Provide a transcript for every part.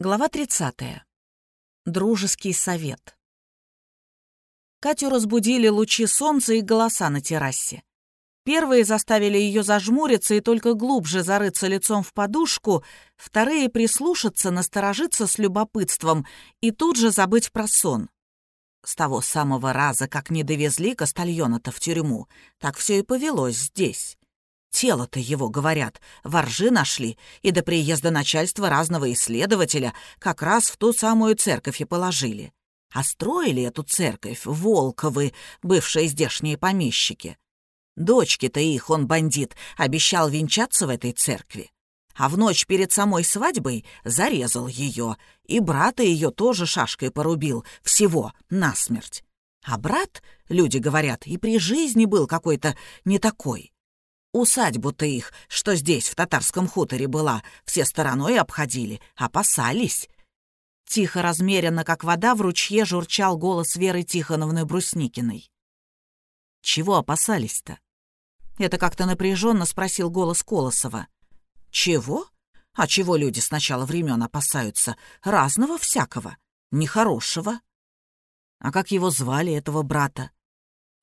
Глава 30. Дружеский совет. Катю разбудили лучи солнца и голоса на террасе. Первые заставили ее зажмуриться и только глубже зарыться лицом в подушку, вторые — прислушаться, насторожиться с любопытством и тут же забыть про сон. С того самого раза, как не довезли Кастальона-то в тюрьму, так все и повелось здесь. Тело-то его, говорят, воржи нашли, и до приезда начальства разного исследователя как раз в ту самую церковь и положили. А строили эту церковь Волковы, бывшие здешние помещики. Дочки-то их, он бандит, обещал венчаться в этой церкви. А в ночь перед самой свадьбой зарезал ее, и брата ее тоже шашкой порубил, всего, насмерть. А брат, люди говорят, и при жизни был какой-то не такой. Усадьбу-то их, что здесь, в татарском хуторе была, все стороной обходили, опасались. Тихо, размеренно, как вода, в ручье журчал голос Веры Тихоновны Брусникиной. «Чего опасались-то?» Это как-то напряженно спросил голос Колосова. «Чего? А чего люди с начала времен опасаются? Разного всякого, нехорошего». «А как его звали, этого брата?»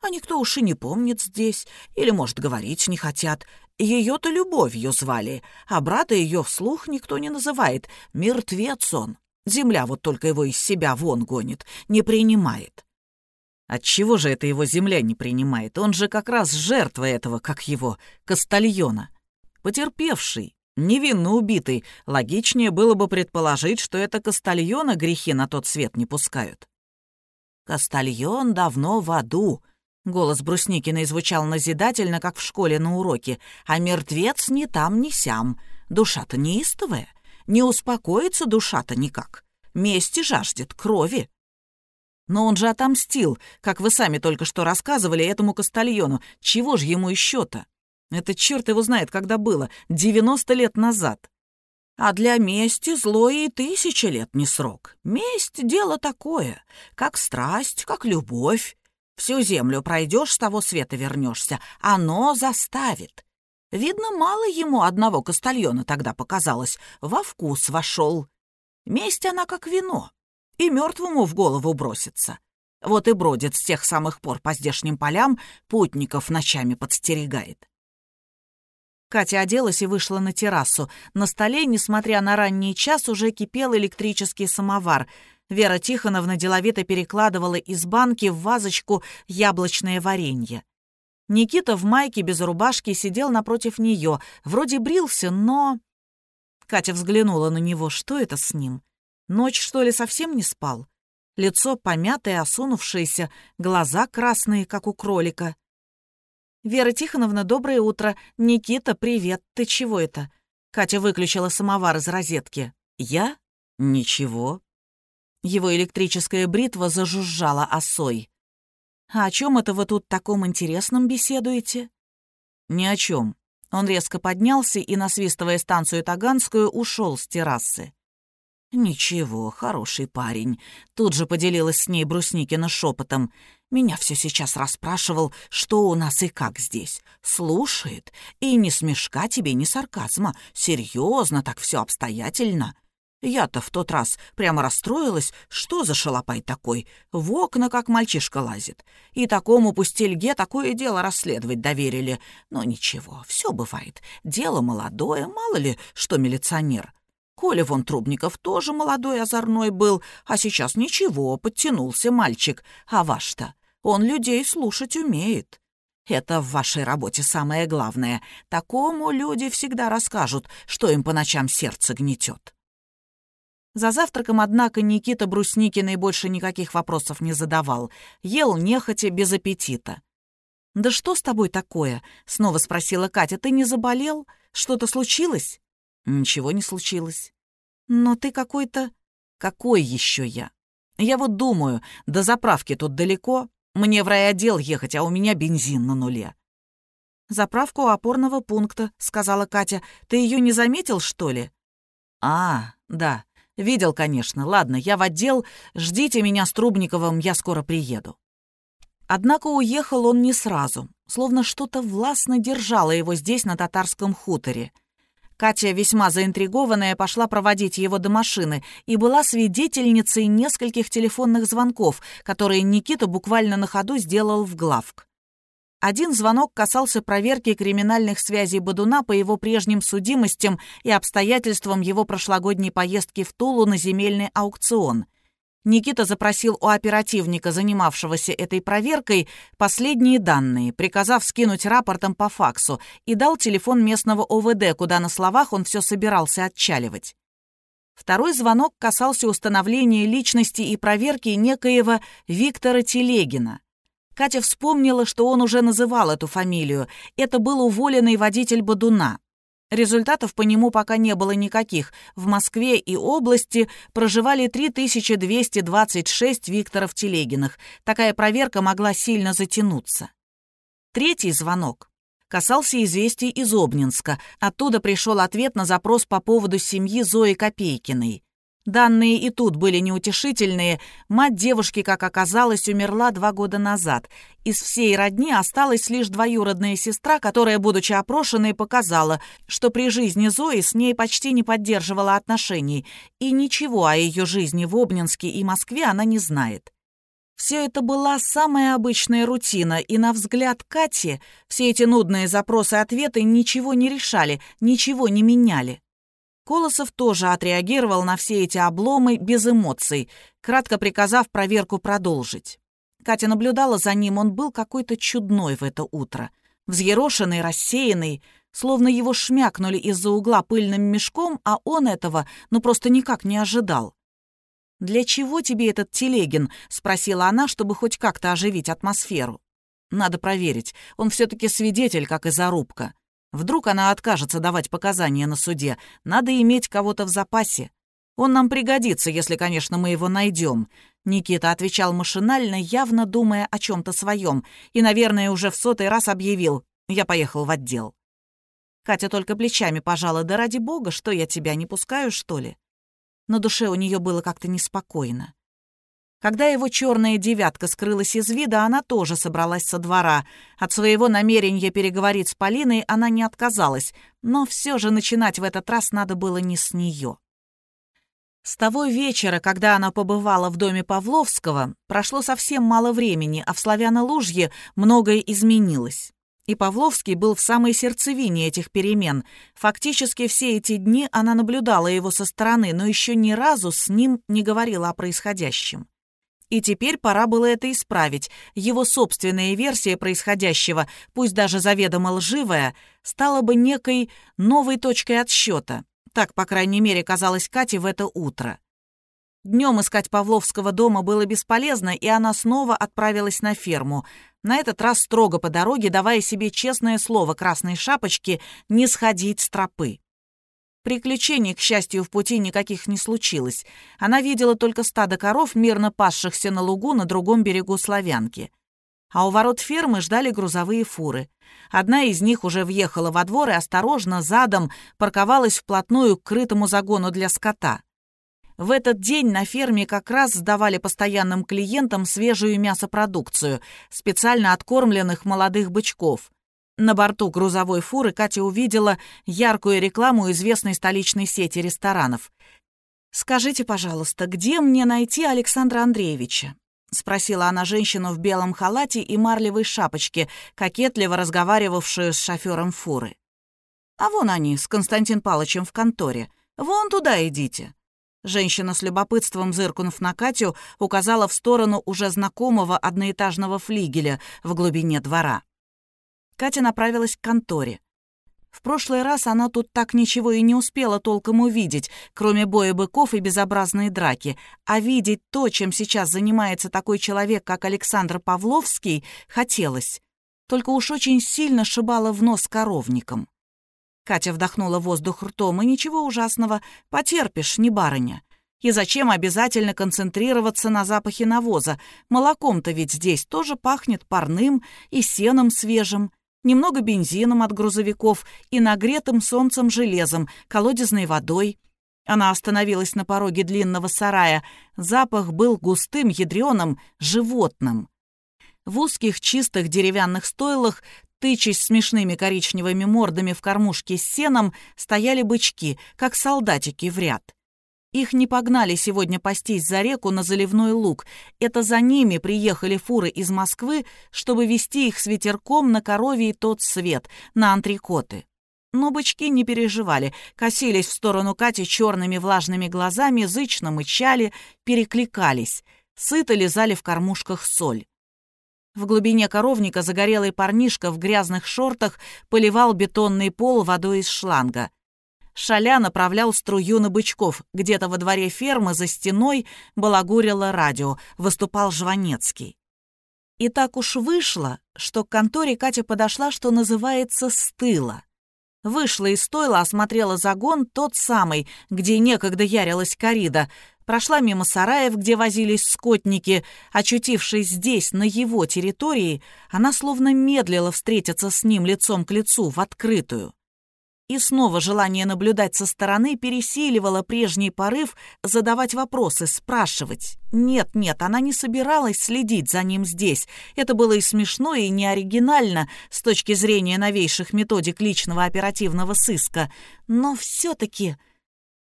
А никто уж и не помнит здесь, или, может, говорить не хотят. Ее-то любовью звали, а брата ее вслух никто не называет. Мертвец он. Земля вот только его из себя вон гонит, не принимает. Отчего же это его земля не принимает? Он же как раз жертва этого, как его, Кастальона. Потерпевший, невинно убитый. Логичнее было бы предположить, что это Кастальона грехи на тот свет не пускают. Кастальон давно в аду, Голос Брусникиной звучал назидательно, как в школе на уроке. «А мертвец ни там, ни сям. Душа-то неистовая. Не успокоится душа-то никак. Мести жаждет, крови». «Но он же отомстил, как вы сами только что рассказывали этому Кастальону. Чего же ему еще-то? Это черт его знает, когда было. 90 лет назад». А для мести зло и тысячи лет не срок. Месть — дело такое, как страсть, как любовь. Всю землю пройдешь, с того света вернешься. Оно заставит. Видно, мало ему одного кастальона тогда показалось. Во вкус вошел. Месть она как вино. И мертвому в голову бросится. Вот и бродит с тех самых пор по здешним полям, путников ночами подстерегает. Катя оделась и вышла на террасу. На столе, несмотря на ранний час, уже кипел электрический самовар — Вера Тихоновна деловито перекладывала из банки в вазочку яблочное варенье. Никита в майке без рубашки сидел напротив нее, вроде брился, но... Катя взглянула на него. Что это с ним? Ночь, что ли, совсем не спал? Лицо помятое, осунувшееся, глаза красные, как у кролика. «Вера Тихоновна, доброе утро. Никита, привет. Ты чего это?» Катя выключила самовар из розетки. «Я? Ничего. Его электрическая бритва зажужжала осой. «А о чем это вы тут таком интересном беседуете?» «Ни о чем». Он резко поднялся и, насвистывая станцию Таганскую, ушел с террасы. «Ничего, хороший парень», — тут же поделилась с ней Брусникина шепотом. «Меня все сейчас расспрашивал, что у нас и как здесь. Слушает, и ни смешка тебе, ни сарказма. Серьезно, так все обстоятельно. Я-то в тот раз прямо расстроилась, что за шалопай такой, в окна как мальчишка лазит. И такому пустельге такое дело расследовать доверили. Но ничего, все бывает. Дело молодое, мало ли, что милиционер. Коля вон Трубников тоже молодой озорной был, а сейчас ничего, подтянулся мальчик. А ваш-то, он людей слушать умеет. Это в вашей работе самое главное. Такому люди всегда расскажут, что им по ночам сердце гнетет. За завтраком, однако, Никита Брусникиной больше никаких вопросов не задавал. Ел нехотя, без аппетита. «Да что с тобой такое?» — снова спросила Катя. «Ты не заболел? Что-то случилось?» «Ничего не случилось». «Но ты какой-то...» «Какой еще я?» «Я вот думаю, до заправки тут далеко. Мне в райотдел ехать, а у меня бензин на нуле». «Заправку опорного пункта», — сказала Катя. «Ты ее не заметил, что ли?» «А, да. «Видел, конечно. Ладно, я в отдел. Ждите меня с Трубниковым, я скоро приеду». Однако уехал он не сразу, словно что-то властно держало его здесь, на татарском хуторе. Катя, весьма заинтригованная, пошла проводить его до машины и была свидетельницей нескольких телефонных звонков, которые Никита буквально на ходу сделал в главк. Один звонок касался проверки криминальных связей Бадуна по его прежним судимостям и обстоятельствам его прошлогодней поездки в Тулу на земельный аукцион. Никита запросил у оперативника, занимавшегося этой проверкой, последние данные, приказав скинуть рапортом по факсу, и дал телефон местного ОВД, куда на словах он все собирался отчаливать. Второй звонок касался установления личности и проверки некоего Виктора Телегина. Катя вспомнила, что он уже называл эту фамилию. Это был уволенный водитель Бадуна. Результатов по нему пока не было никаких. В Москве и области проживали 3226 Викторов Телегиных. Такая проверка могла сильно затянуться. Третий звонок касался известий из Обнинска. Оттуда пришел ответ на запрос по поводу семьи Зои Копейкиной. Данные и тут были неутешительные. Мать девушки, как оказалось, умерла два года назад. Из всей родни осталась лишь двоюродная сестра, которая, будучи опрошенной, показала, что при жизни Зои с ней почти не поддерживала отношений, и ничего о ее жизни в Обнинске и Москве она не знает. Все это была самая обычная рутина, и на взгляд Кати все эти нудные запросы-ответы ничего не решали, ничего не меняли. Колосов тоже отреагировал на все эти обломы без эмоций, кратко приказав проверку продолжить. Катя наблюдала за ним, он был какой-то чудной в это утро. Взъерошенный, рассеянный, словно его шмякнули из-за угла пыльным мешком, а он этого ну просто никак не ожидал. «Для чего тебе этот Телегин?» — спросила она, чтобы хоть как-то оживить атмосферу. «Надо проверить. Он все-таки свидетель, как и зарубка. Вдруг она откажется давать показания на суде. Надо иметь кого-то в запасе. Он нам пригодится, если, конечно, мы его найдем. Никита отвечал машинально, явно думая о чем-то своем, и, наверное, уже в сотый раз объявил «Я поехал в отдел». Катя только плечами пожала, да ради бога, что я тебя не пускаю, что ли? На душе у нее было как-то неспокойно. Когда его черная девятка скрылась из вида, она тоже собралась со двора. От своего намерения переговорить с Полиной она не отказалась, но все же начинать в этот раз надо было не с нее. С того вечера, когда она побывала в доме Павловского, прошло совсем мало времени, а в Славяно-Лужье многое изменилось. И Павловский был в самой сердцевине этих перемен. Фактически все эти дни она наблюдала его со стороны, но еще ни разу с ним не говорила о происходящем. И теперь пора было это исправить. Его собственная версия происходящего, пусть даже заведомо лживая, стала бы некой новой точкой отсчета. Так, по крайней мере, казалось Кате в это утро. Днем искать Павловского дома было бесполезно, и она снова отправилась на ферму. На этот раз строго по дороге, давая себе честное слово красной шапочки не сходить с тропы. Приключений, к счастью, в пути никаких не случилось. Она видела только стадо коров, мирно пасшихся на лугу на другом берегу Славянки. А у ворот фермы ждали грузовые фуры. Одна из них уже въехала во двор и осторожно, задом, парковалась вплотную к крытому загону для скота. В этот день на ферме как раз сдавали постоянным клиентам свежую мясопродукцию, специально откормленных молодых бычков. На борту грузовой фуры Катя увидела яркую рекламу известной столичной сети ресторанов. «Скажите, пожалуйста, где мне найти Александра Андреевича?» — спросила она женщину в белом халате и марлевой шапочке, кокетливо разговаривавшую с шофером фуры. «А вон они, с Константин Палычем в конторе. Вон туда идите». Женщина с любопытством, зыркнув на Катю, указала в сторону уже знакомого одноэтажного флигеля в глубине двора. Катя направилась к конторе. В прошлый раз она тут так ничего и не успела толком увидеть, кроме боя быков и безобразной драки, а видеть то, чем сейчас занимается такой человек, как Александр Павловский, хотелось. Только уж очень сильно шибало в нос коровником. Катя вдохнула воздух ртом, и ничего ужасного, потерпишь, не барыня. И зачем обязательно концентрироваться на запахе навоза? Молоком-то ведь здесь тоже пахнет парным и сеном свежим немного бензином от грузовиков и нагретым солнцем железом, колодезной водой. Она остановилась на пороге длинного сарая. Запах был густым, ядреным, животным. В узких чистых деревянных стойлах Тычась смешными коричневыми мордами в кормушке с сеном, стояли бычки, как солдатики в ряд. Их не погнали сегодня пастись за реку на заливной луг. Это за ними приехали фуры из Москвы, чтобы вести их с ветерком на коровий тот свет, на антрикоты. Но бычки не переживали, косились в сторону Кати черными влажными глазами, зычно мычали, перекликались, сыто лизали в кормушках соль. В глубине коровника загорелый парнишка в грязных шортах поливал бетонный пол водой из шланга. Шаля направлял струю на бычков. Где-то во дворе фермы за стеной балагурило радио, выступал Жванецкий. И так уж вышло, что к конторе Катя подошла, что называется, с тыла. Вышла из стойла, осмотрела загон, тот самый, где некогда ярилась корида, прошла мимо сараев, где возились скотники. Очутившись здесь, на его территории, она словно медлила встретиться с ним лицом к лицу, в открытую. И снова желание наблюдать со стороны пересиливало прежний порыв задавать вопросы, спрашивать. Нет, нет, она не собиралась следить за ним здесь. Это было и смешно, и неоригинально с точки зрения новейших методик личного оперативного сыска. Но все-таки...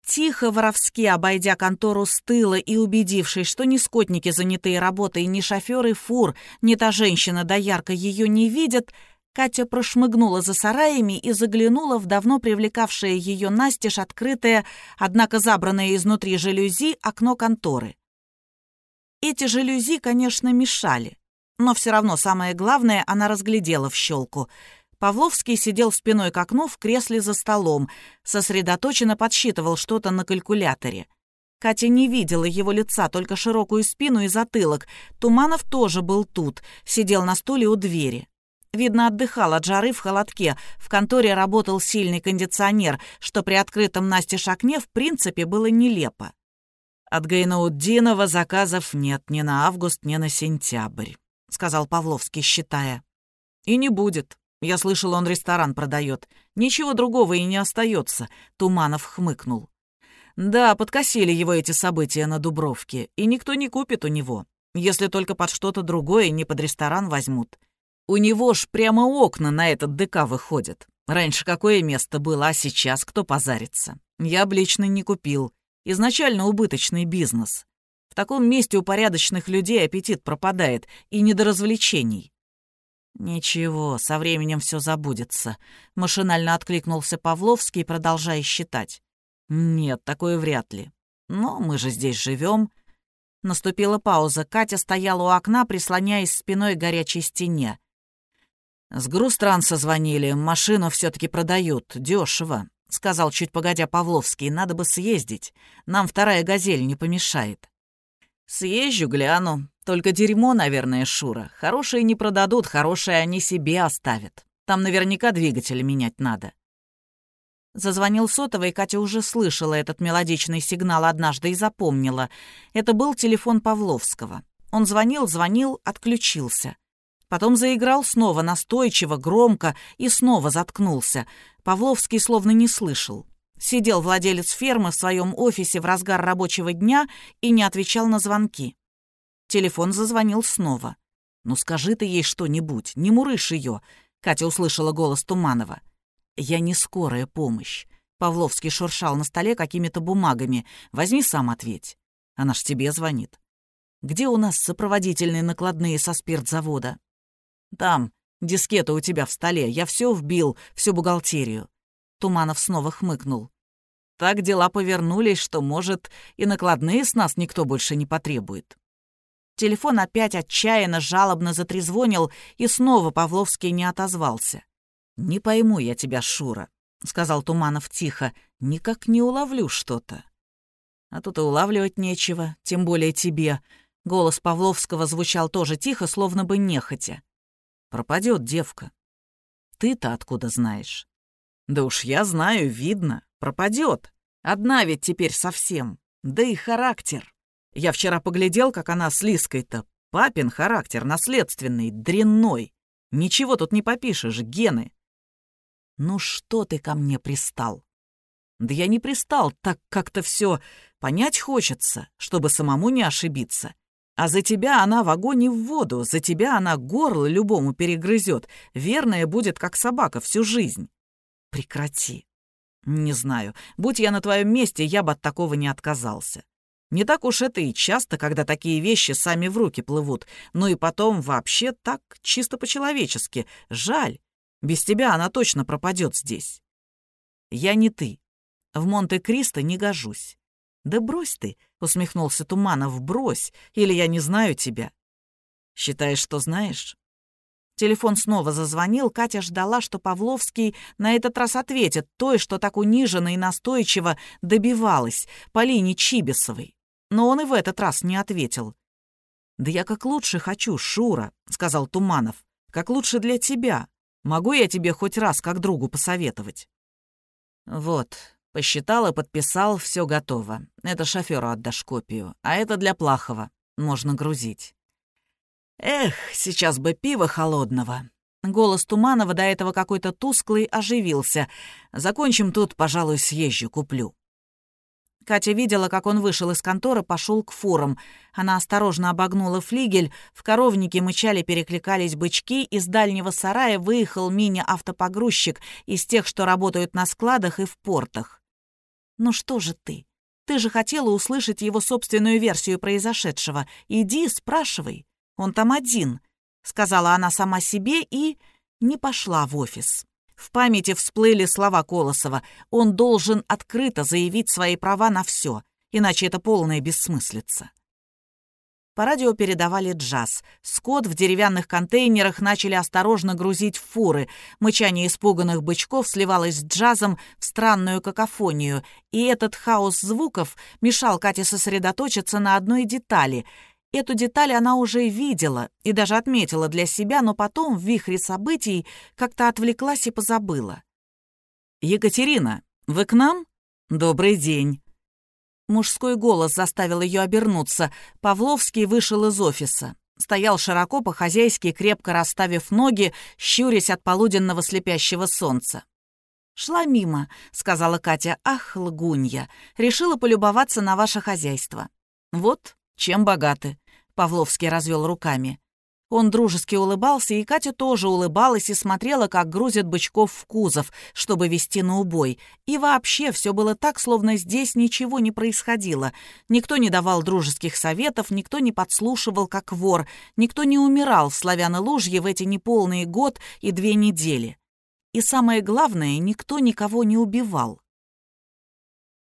Тихо, воровски обойдя контору с тыла и убедившись, что ни скотники, занятые работой, ни шоферы фур, ни та женщина доярка ее не видят, Катя прошмыгнула за сараями и заглянула в давно привлекавшее ее настежь открытое, однако забранное изнутри жалюзи, окно конторы. Эти жалюзи, конечно, мешали, но все равно самое главное она разглядела в щелку. Павловский сидел спиной к окну в кресле за столом, сосредоточенно подсчитывал что-то на калькуляторе. Катя не видела его лица, только широкую спину и затылок. Туманов тоже был тут, сидел на стуле у двери. Видно, отдыхал от жары в холодке. В конторе работал сильный кондиционер, что при открытом настежь окне в принципе было нелепо. «От Гайнауддинова заказов нет ни на август, ни на сентябрь», — сказал Павловский, считая. «И не будет. Я слышал, он ресторан продает. Ничего другого и не остается», — Туманов хмыкнул. «Да, подкосили его эти события на Дубровке, и никто не купит у него, если только под что-то другое, не под ресторан возьмут. У него ж прямо окна на этот ДК выходят. Раньше какое место было, а сейчас кто позарится? Я б не купил. Изначально убыточный бизнес. В таком месте у порядочных людей аппетит пропадает, и не до развлечений. «Ничего, со временем все забудется», — машинально откликнулся Павловский, продолжая считать. «Нет, такое вряд ли. Но мы же здесь живем. Наступила пауза. Катя стояла у окна, прислоняясь спиной к горячей стене. «С Грустранса звонили, машину все таки продают, дешево», — сказал чуть погодя Павловский. «Надо бы съездить. Нам вторая «Газель» не помешает». «Съезжу, гляну. Только дерьмо, наверное, Шура. Хорошие не продадут, хорошие они себе оставят. Там наверняка двигатель менять надо». Зазвонил сотовый, Катя уже слышала этот мелодичный сигнал однажды и запомнила. Это был телефон Павловского. Он звонил, звонил, отключился. Потом заиграл снова настойчиво, громко и снова заткнулся. Павловский словно не слышал. Сидел владелец фермы в своем офисе в разгар рабочего дня и не отвечал на звонки. Телефон зазвонил снова. «Ну скажи ты ей что-нибудь, не мурышь ее», — Катя услышала голос Туманова. «Я не скорая помощь». Павловский шуршал на столе какими-то бумагами. «Возьми сам ответь. Она ж тебе звонит. Где у нас сопроводительные накладные со спиртзавода?» Там, дискета у тебя в столе, я все вбил, всю бухгалтерию». Туманов снова хмыкнул. «Так дела повернулись, что, может, и накладные с нас никто больше не потребует». Телефон опять отчаянно, жалобно затрезвонил, и снова Павловский не отозвался. «Не пойму я тебя, Шура», — сказал Туманов тихо, — «никак не уловлю что-то». «А тут и улавливать нечего, тем более тебе». Голос Павловского звучал тоже тихо, словно бы нехотя. Пропадет девка. Ты-то откуда знаешь? Да уж я знаю, видно. Пропадет. Одна ведь теперь совсем. Да и характер. Я вчера поглядел, как она с Лиской-то. Папин характер наследственный, дрянной. Ничего тут не попишешь, гены. Ну что ты ко мне пристал? Да я не пристал, так как-то все понять хочется, чтобы самому не ошибиться. А за тебя она в огонь и в воду, за тебя она горло любому перегрызет. Верная будет, как собака, всю жизнь. Прекрати. Не знаю. Будь я на твоем месте, я бы от такого не отказался. Не так уж это и часто, когда такие вещи сами в руки плывут. Ну и потом вообще так, чисто по-человечески. Жаль. Без тебя она точно пропадет здесь. Я не ты. В Монте-Кристо не гожусь. Да брось ты, усмехнулся Туманов, брось, или я не знаю тебя. Считаешь, что знаешь? Телефон снова зазвонил, Катя ждала, что Павловский на этот раз ответит той, что так униженно и настойчиво добивалась, Полине Чибисовой. Но он и в этот раз не ответил. «Да я как лучше хочу, Шура», — сказал Туманов. «Как лучше для тебя. Могу я тебе хоть раз как другу посоветовать?» «Вот, посчитал и подписал, все готово. Это шоферу отдашь копию, а это для Плахова. Можно грузить». «Эх, сейчас бы пива холодного». Голос Туманова, до этого какой-то тусклый, оживился. «Закончим тут, пожалуй, съезжу, куплю». Катя видела, как он вышел из конторы, пошел к фурам. Она осторожно обогнула флигель, в коровнике мычали, перекликались бычки, из дальнего сарая выехал мини-автопогрузчик из тех, что работают на складах и в портах. «Ну что же ты? Ты же хотела услышать его собственную версию произошедшего. Иди, спрашивай. Он там один», — сказала она сама себе и не пошла в офис. В памяти всплыли слова Колосова. Он должен открыто заявить свои права на все, иначе это полная бессмыслица. По радио передавали джаз. Скот в деревянных контейнерах начали осторожно грузить в фуры. Мычание испуганных бычков сливалось с джазом в странную какофонию, и этот хаос звуков мешал Кате сосредоточиться на одной детали — Эту деталь она уже видела и даже отметила для себя, но потом в вихре событий как-то отвлеклась и позабыла. «Екатерина, вы к нам? Добрый день!» Мужской голос заставил ее обернуться. Павловский вышел из офиса. Стоял широко по-хозяйски, крепко расставив ноги, щурясь от полуденного слепящего солнца. «Шла мимо», — сказала Катя. «Ах, лгунья! Решила полюбоваться на ваше хозяйство. Вот, чем богаты?» Павловский развел руками. Он дружески улыбался, и Катя тоже улыбалась и смотрела, как грузят бычков в кузов, чтобы вести на убой. И вообще все было так, словно здесь ничего не происходило. Никто не давал дружеских советов, никто не подслушивал, как вор, никто не умирал в Славяно-Лужье в эти неполные год и две недели. И самое главное, никто никого не убивал.